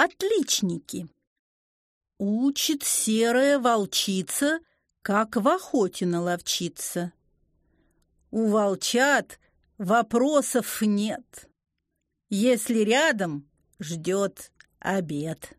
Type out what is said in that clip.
Отличники. Учит серая волчица, как в охоте наловчиться. У волчат вопросов нет. Если рядом, ждет обед.